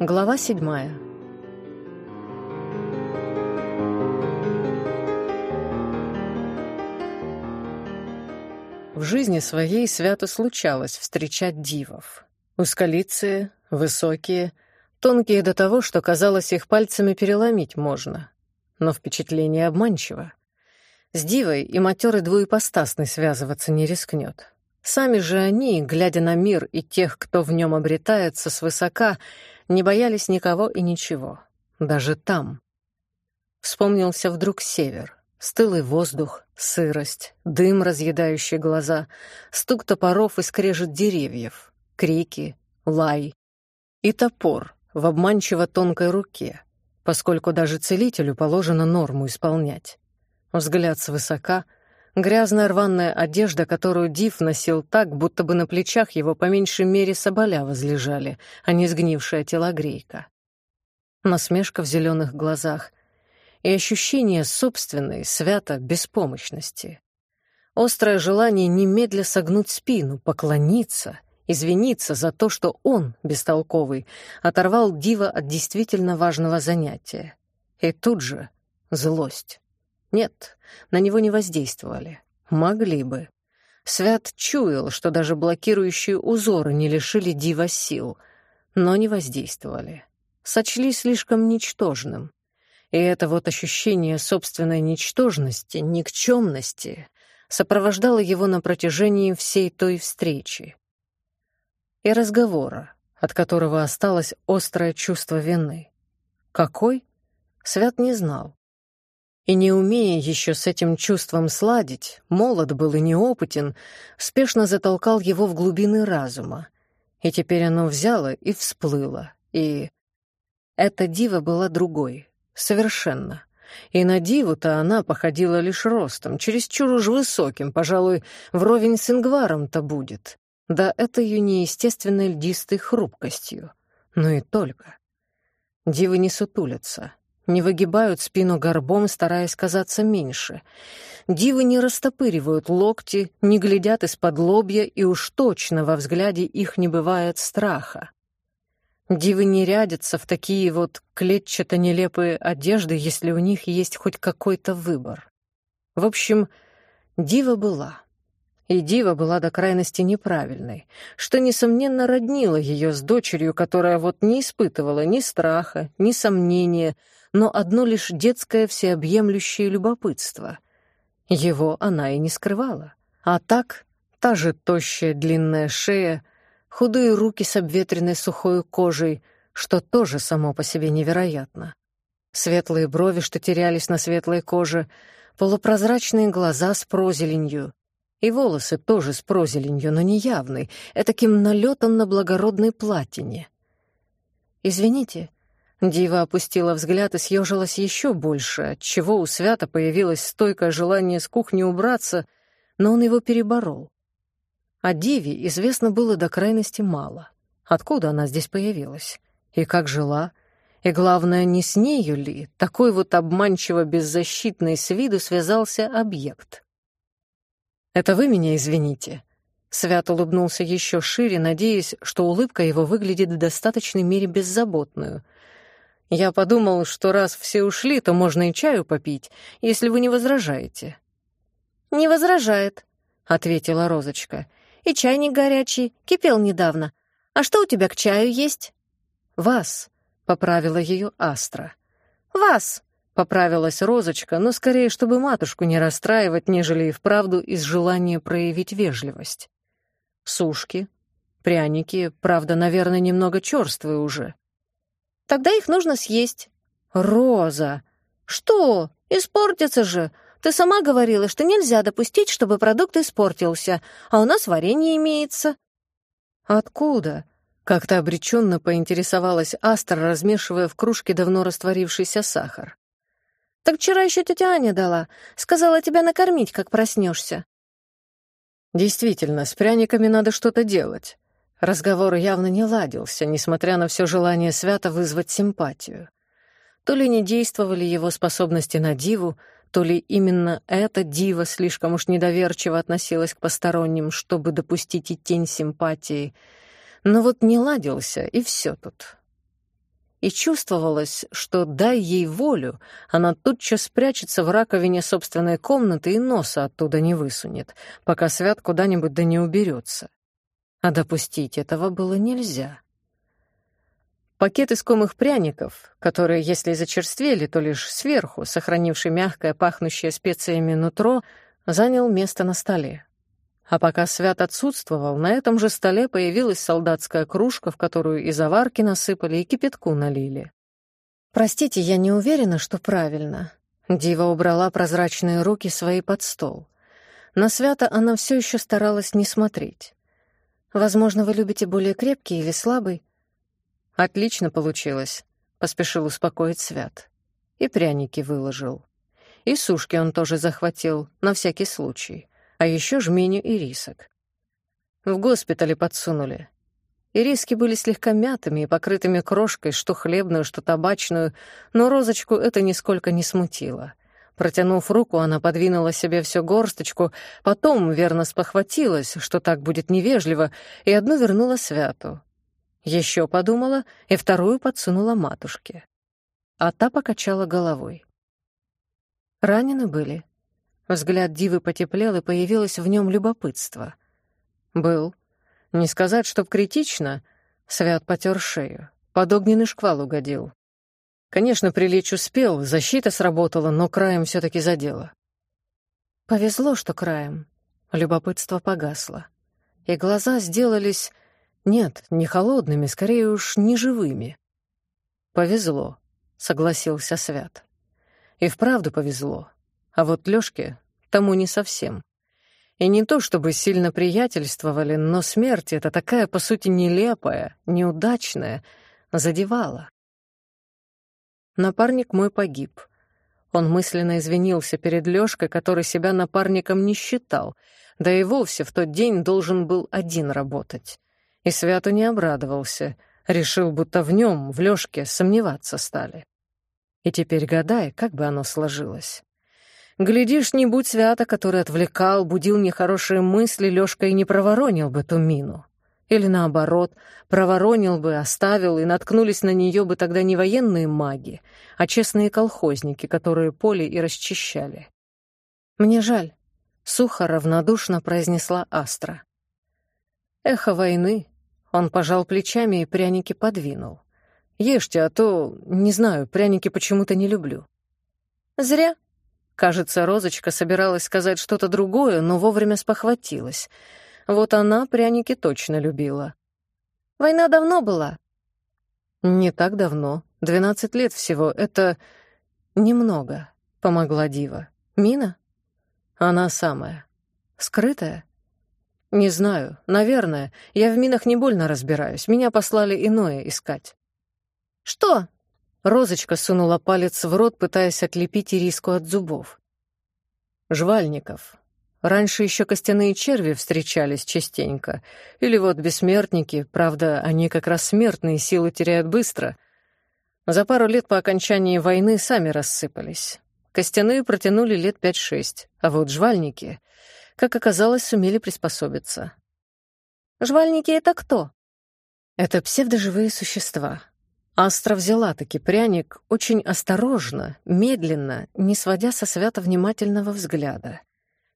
Глава седьмая. В жизни своей свято случалось встречать дивов. Узколицые, высокие, тонкие до того, что казалось, их пальцами переломить можно. Но впечатление обманчиво. С дивой и матерый двуепостасный связываться не рискнет. Сами же они, глядя на мир и тех, кто в нем обретается свысока, не боялись никого и ничего. Даже там. Вспомнился вдруг север. Стылый воздух, сырость, дым, разъедающий глаза, стук топоров и скрежет деревьев, крики, лай и топор в обманчиво тонкой руке, поскольку даже целителю положено норму исполнять. Взгляд свысока — Грязная рваная одежда, которую Див носил так, будто бы на плечах его по меньшей мере соболя возлежали, а не сгнившая телогрейка. Насмешка в зеленых глазах и ощущение собственной, свято беспомощности. Острое желание немедля согнуть спину, поклониться, извиниться за то, что он, бестолковый, оторвал Дива от действительно важного занятия. И тут же злость. Нет, на него не воздействовали. Могли бы. Свят чуял, что даже блокирующие узоры не лишили Дива сил, но не воздействовали. Сочли слишком ничтожным. И это вот ощущение собственной ничтожности, никчемности сопровождало его на протяжении всей той встречи. И разговора, от которого осталось острое чувство вины. Какой? Свят не знал. И не умея еще с этим чувством сладить, молод был и неопытен, спешно затолкал его в глубины разума. И теперь оно взяло и всплыло. И эта дива была другой. Совершенно. И на диву-то она походила лишь ростом, чересчур уж высоким, пожалуй, вровень с ингваром-то будет. Да это ее неестественной льдистой хрупкостью. Ну и только. Дивы не сутулятся, не выгибают спину горбом, стараясь казаться меньше. Дивы не растопыривают локти, не глядят из-под лобья, и уж точно во взгляде их не бывает страха. Дивы не рядятся в такие вот клетчато-нелепые одежды, если у них есть хоть какой-то выбор. В общем, дива была. И дива была до крайности неправильной, что, несомненно, роднило ее с дочерью, которая вот не испытывала ни страха, ни сомнения, но одно лишь детское всеобъемлющее любопытство. Его она и не скрывала. А так, та же тощая длинная шея, худые руки с обветренной сухой кожей, что тоже само по себе невероятно. Светлые брови, что терялись на светлой коже, полупрозрачные глаза с прозеленью, и волосы тоже с прозеленью, но неявной, этаким налетом на благородной платине. «Извините», Дива опустила взгляд и съежилась еще больше, отчего у Свята появилось стойкое желание с кухни убраться, но он его переборол. О Диве известно было до крайности мало. Откуда она здесь появилась? И как жила? И главное, не с нею ли, такой вот обманчиво беззащитный с виду связался объект? «Это вы меня извините?» Свят улыбнулся еще шире, надеясь, что улыбка его выглядит в достаточной мере беззаботную — я подумал, что раз все ушли, то можно и чаю попить, если вы не возражаете». «Не возражает», — ответила Розочка. «И чайник горячий, кипел недавно. А что у тебя к чаю есть?» «Вас», — поправила ее Астра. «Вас», — поправилась Розочка, но скорее, чтобы матушку не расстраивать, нежели и вправду из желания проявить вежливость. «Сушки, пряники, правда, наверное, немного черствые уже». Тогда их нужно съесть». «Роза!» «Что? Испортится же. Ты сама говорила, что нельзя допустить, чтобы продукт испортился, а у нас варенье имеется». «Откуда?» Как-то обреченно поинтересовалась Астра, размешивая в кружке давно растворившийся сахар. «Так вчера еще тетя Аня дала. Сказала тебя накормить, как проснешься». «Действительно, с пряниками надо что-то делать. Разговор явно не ладился, несмотря на все желание свято вызвать симпатию. То ли не действовали его способности на диву, то ли именно эта дива слишком уж недоверчиво относилась к посторонним, чтобы допустить и тень симпатии. Но вот не ладился, и все тут. и чувствовалось, что дай ей волю, она тутчас спрячется в раковине собственной комнаты и носа оттуда не высунет, пока Свят куда-нибудь да не уберется. А допустить этого было нельзя. Пакет искомых пряников, которые, если зачерствели, то лишь сверху, сохранивший мягкое, пахнущее специями нутро, занял место на столе. А пока Свят отсутствовал, на этом же столе появилась солдатская кружка, в которую и заварки насыпали, и кипятку налили. «Простите, я не уверена, что правильно». Дива убрала прозрачные руки свои под стол. На Свята она все еще старалась не смотреть. «Возможно, вы любите более крепкий или слабый?» «Отлично получилось», — поспешил успокоить Свят. И пряники выложил. И сушки он тоже захватил, на всякий случай а еще жменю ирисок. В госпитале подсунули. Ириски были слегка мятыми и покрытыми крошкой, что хлебную, что табачную, но розочку это нисколько не смутило. Протянув руку, она подвинула себе всю горсточку, потом верно спохватилась, что так будет невежливо, и одну вернула святу. Еще подумала и вторую подсунула матушке. А та покачала головой. Ранены были, Взгляд Дивы потеплел, и появилось в нем любопытство. «Был. Не сказать, чтоб критично». Свят потер шею. Под огненный шквал угодил. Конечно, прилечь успел, защита сработала, но краем все таки задело. Повезло, что краем. Любопытство погасло. И глаза сделались... Нет, не холодными, скорее уж неживыми. «Повезло», — согласился Свят. «И вправду повезло. А вот Лёшке тому не совсем. И не то чтобы сильно приятельствовали, но смерть эта такая, по сути, нелепая, неудачная, задевала. Напарник мой погиб. Он мысленно извинился перед Лёшкой, который себя напарником не считал, да и вовсе в тот день должен был один работать. И Свято не обрадовался, решил, будто в нем, в Лёшке, сомневаться стали. И теперь гадай, как бы оно сложилось. Глядишь, не будь свято, который отвлекал, будил нехорошие мысли, Лёшка и не проворонил бы ту мину. Или наоборот, проворонил бы, оставил, и наткнулись на неё бы тогда не военные маги, а честные колхозники, которые поле и расчищали. «Мне жаль», — сухо, равнодушно произнесла Астра. «Эхо войны», — он пожал плечами и пряники подвинул. «Ешьте, а то, не знаю, пряники почему-то не люблю». «Зря», Кажется, Розочка собиралась сказать что-то другое, но вовремя спохватилась. Вот она пряники точно любила. «Война давно была?» «Не так давно. Двенадцать лет всего. Это... немного», — помогла Дива. «Мина?» «Она самая. Скрытая?» «Не знаю. Наверное. Я в минах не больно разбираюсь. Меня послали иное искать». «Что?» Розочка сунула палец в рот, пытаясь отлепить ириску от зубов. Жвальников. Раньше еще костяные черви встречались частенько. Или вот бессмертники, правда, они как раз смертные, силы теряют быстро. За пару лет по окончании войны сами рассыпались. Костяные протянули лет пять-шесть, а вот жвальники, как оказалось, сумели приспособиться. «Жвальники — это кто?» Это псевдоживые существа, Астра взяла таки пряник очень осторожно, медленно, не сводя со свято внимательного взгляда.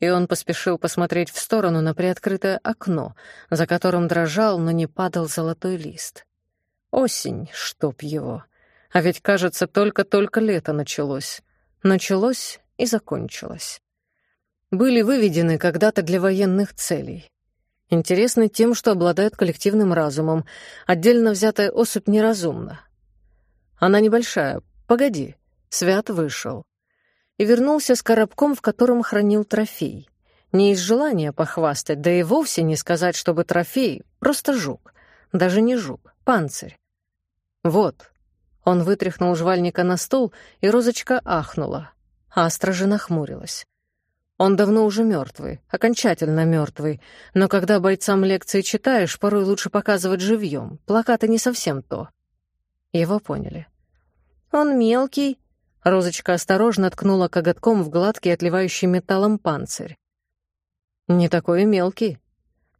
И он поспешил посмотреть в сторону на приоткрытое окно, за которым дрожал, но не падал золотой лист. Осень, чтоб его. А ведь, кажется, только-только лето началось. Началось и закончилось. Были выведены когда-то для военных целей. Интересны тем, что обладают коллективным разумом. Отдельно взятая особь неразумна. Она небольшая. Погоди. Свят вышел. И вернулся с коробком, в котором хранил трофей. Не из желания похвастать, да и вовсе не сказать, чтобы трофей, просто жук. Даже не жук, панцирь. Вот. Он вытряхнул жвальника на стол, и Розочка ахнула. Астра же нахмурилась. Он давно уже мертвый, окончательно мертвый, но когда бойцам лекции читаешь, порой лучше показывать живьем. Плакаты не совсем то. Его поняли. «Он мелкий», — Розочка осторожно ткнула коготком в гладкий, отливающий металлом панцирь. «Не такой мелкий.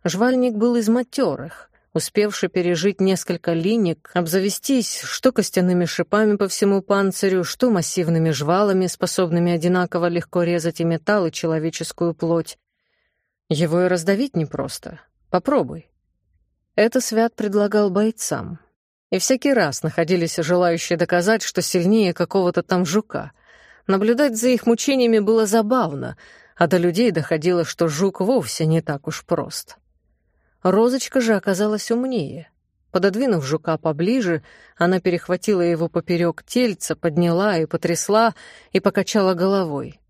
Жвальник был из матерых. успевший пережить несколько линик, обзавестись что костяными шипами по всему панцирю, что массивными жвалами, способными одинаково легко резать и металл, и человеческую плоть. Его и раздавить непросто. Попробуй. Это Свят предлагал бойцам. И всякий раз находились желающие доказать, что сильнее какого-то там жука. Наблюдать за их мучениями было забавно, а до людей доходило, что жук вовсе не так уж прост. Розочка же оказалась умнее. Пододвинув жука поближе, она перехватила его поперек тельца, подняла и потрясла, и покачала головой.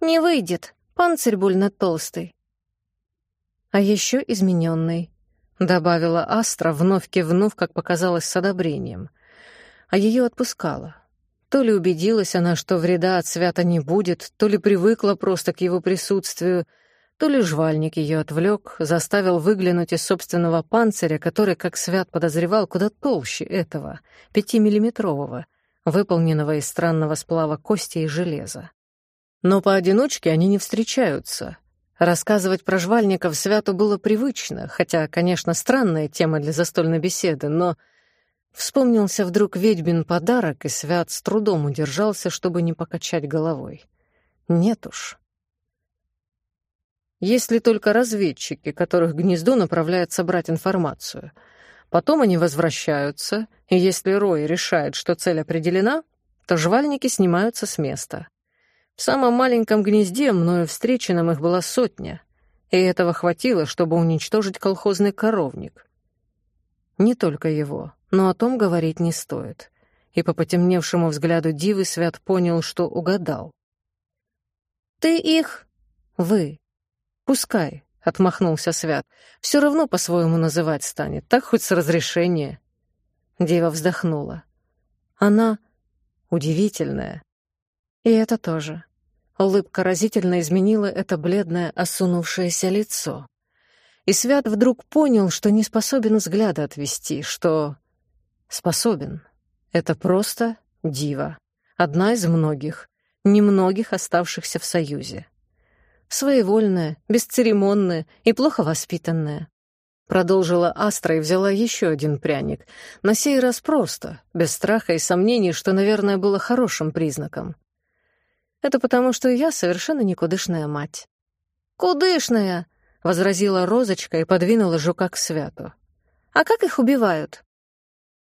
«Не выйдет, панцирь больно толстый». «А еще измененный», — добавила Астра, вновь кивнув, как показалось, с одобрением. А ее отпускала. То ли убедилась она, что вреда от свята не будет, то ли привыкла просто к его присутствию — то ли жвальник ее отвлек, заставил выглянуть из собственного панциря, который, как Свят подозревал, куда толще этого, пятимиллиметрового, выполненного из странного сплава кости и железа. Но поодиночке они не встречаются. Рассказывать про жвальников Святу было привычно, хотя, конечно, странная тема для застольной беседы, но... Вспомнился вдруг ведьмин подарок, и Свят с трудом удержался, чтобы не покачать головой. Нет уж, есть ли только разведчики, которых гнездо направляет собрать информацию. Потом они возвращаются, и если Рой решает, что цель определена, то жвальники снимаются с места. В самом маленьком гнезде мною встреченным их была сотня, и этого хватило, чтобы уничтожить колхозный коровник. Не только его, но о том говорить не стоит. И по потемневшему взгляду Дивы Свят понял, что угадал. «Ты их...» «Вы», «Пускай», — отмахнулся Свят. «Все равно по-своему называть станет, так хоть с разрешения». Дева вздохнула. «Она удивительная». И это тоже. Улыбка разительно изменила это бледное, осунувшееся лицо. И Свят вдруг понял, что не способен взгляда отвести, что... Способен. Это просто дива. Одна из многих, немногих оставшихся в Союзе своевольная, бесцеремонная и плохо воспитанная. Продолжила Астра и взяла еще один пряник. На сей раз просто, без страха и сомнений, что, наверное, было хорошим признаком. Это потому, что я совершенно никудышная мать. «Кудышная!» — возразила Розочка и подвинула жука к святу. «А как их убивают?»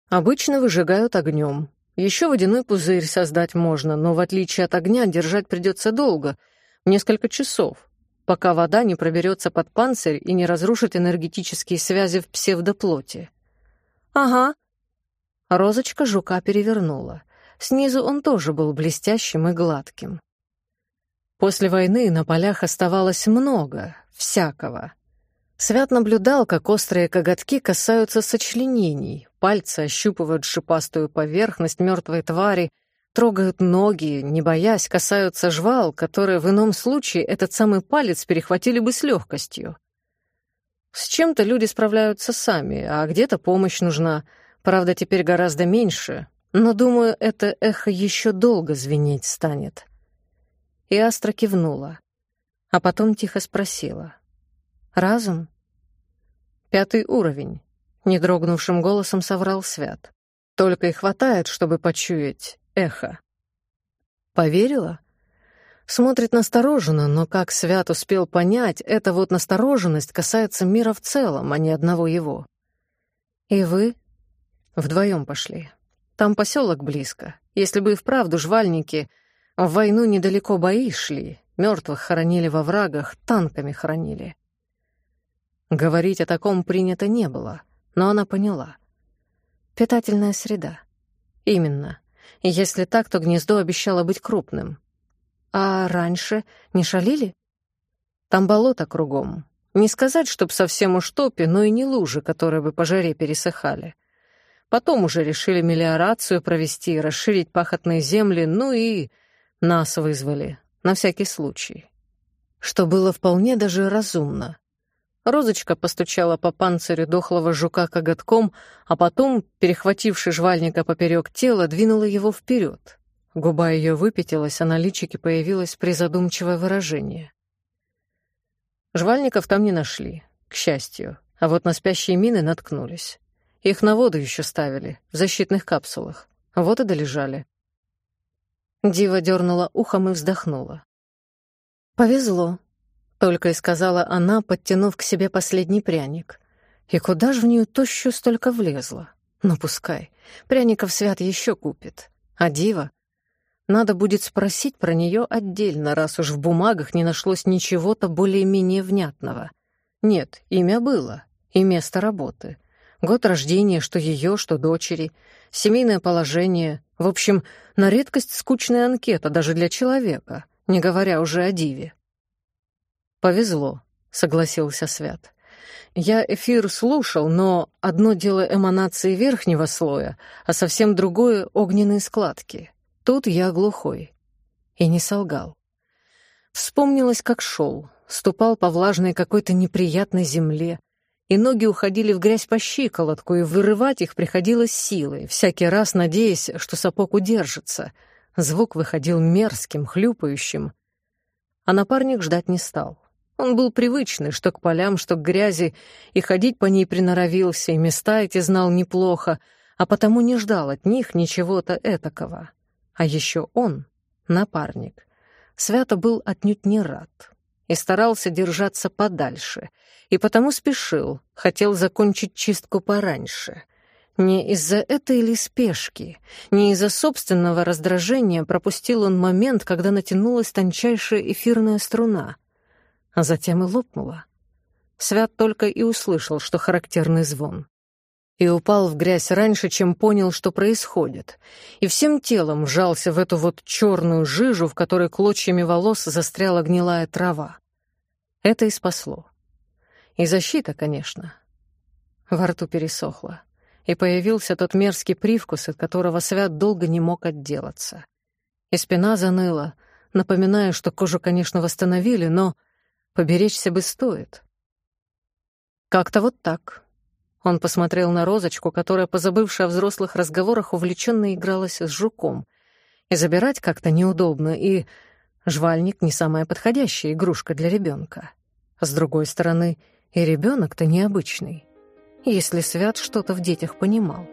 «Обычно выжигают огнем. Еще водяной пузырь создать можно, но в отличие от огня держать придется долго — несколько часов, пока вода не проберется под панцирь и не разрушит энергетические связи в псевдоплоти. «Ага». Розочка жука перевернула. Снизу он тоже был блестящим и гладким. После войны на полях оставалось много, всякого. Свят наблюдал, как острые коготки касаются сочленений, пальцы ощупывают шипастую поверхность мертвой твари, трогают ноги, не боясь, касаются жвал, которые в ином случае этот самый палец перехватили бы с легкостью. С чем-то люди справляются сами, а где-то помощь нужна, правда, теперь гораздо меньше, но, думаю, это эхо еще долго звенеть станет. И Астра кивнула, а потом тихо спросила. «Разум?» «Пятый уровень», — недрогнувшим голосом соврал Свят. «Только и хватает, чтобы почуять, эхо. Поверила? Смотрит настороженно, но как Свят успел понять, эта вот настороженность касается мира в целом, а не одного его. И вы вдвоем пошли. Там поселок близко. Если бы и вправду жвальники в войну недалеко бои шли, мертвых хоронили во врагах, танками хоронили. Говорить о таком принято не было, но она поняла. Питательная среда. Именно. Если так, то гнездо обещало быть крупным. А раньше не шалили? Там болото кругом. Не сказать, чтоб совсем уж топи, но и не лужи, которые бы по жаре пересыхали. Потом уже решили мелиорацию провести, расширить пахотные земли, ну и нас вызвали, на всякий случай. Что было вполне даже разумно. Розочка постучала по панцирю дохлого жука коготком, а потом, перехвативши жвальника поперек тела, двинула его вперед. Губа ее выпятилась, а на личике появилось призадумчивое выражение. Жвальников там не нашли, к счастью. А вот на спящие мины наткнулись. Их на воду еще ставили, в защитных капсулах. Вот и долежали. Дива дернула ухом и вздохнула. «Повезло», — только и сказала она, подтянув к себе последний пряник. И куда же в нее тощу столько влезло? Ну, пускай. Пряников Свят еще купит. А Дива? Надо будет спросить про нее отдельно, раз уж в бумагах не нашлось ничего-то более-менее внятного. Нет, имя было, и место работы. Год рождения, что ее, что дочери, семейное положение. В общем, на редкость скучная анкета даже для человека, не говоря уже о Диве. «Повезло», — согласился Свят. «Я эфир слушал, но одно дело эманации верхнего слоя, а совсем другое — огненные складки. Тут я глухой. И не солгал. Вспомнилось, как шел, ступал по влажной какой-то неприятной земле, и ноги уходили в грязь по щиколотку, и вырывать их приходилось силой, всякий раз надеясь, что сапог удержится. Звук выходил мерзким, хлюпающим. А напарник ждать не стал. Он был привычный, что к полям, что к грязи, и ходить по ней приноровился, и места эти знал неплохо, а потому не ждал от них ничего-то этакого. А еще он, напарник, свято был отнюдь не рад и старался держаться подальше, и потому спешил, хотел закончить чистку пораньше. Не из-за этой ли спешки, не из-за собственного раздражения пропустил он момент, когда натянулась тончайшая эфирная струна, а затем и лопнула. Свят только и услышал, что характерный звон и упал в грязь раньше, чем понял, что происходит, и всем телом вжался в эту вот черную жижу, в которой клочьями волос застряла гнилая трава. Это и спасло. И защита, конечно. Во рту пересохло, и появился тот мерзкий привкус, от которого Свят долго не мог отделаться. И спина заныла, напоминая, что кожу, конечно, восстановили, но поберечься бы стоит. Как-то вот так. Он посмотрел на розочку, которая, позабывшая о взрослых разговорах, увлеченно игралась с жуком. И забирать как-то неудобно, и жвальник — не самая подходящая игрушка для ребенка. С другой стороны, и ребенок то необычный, если Свят что-то в детях понимал.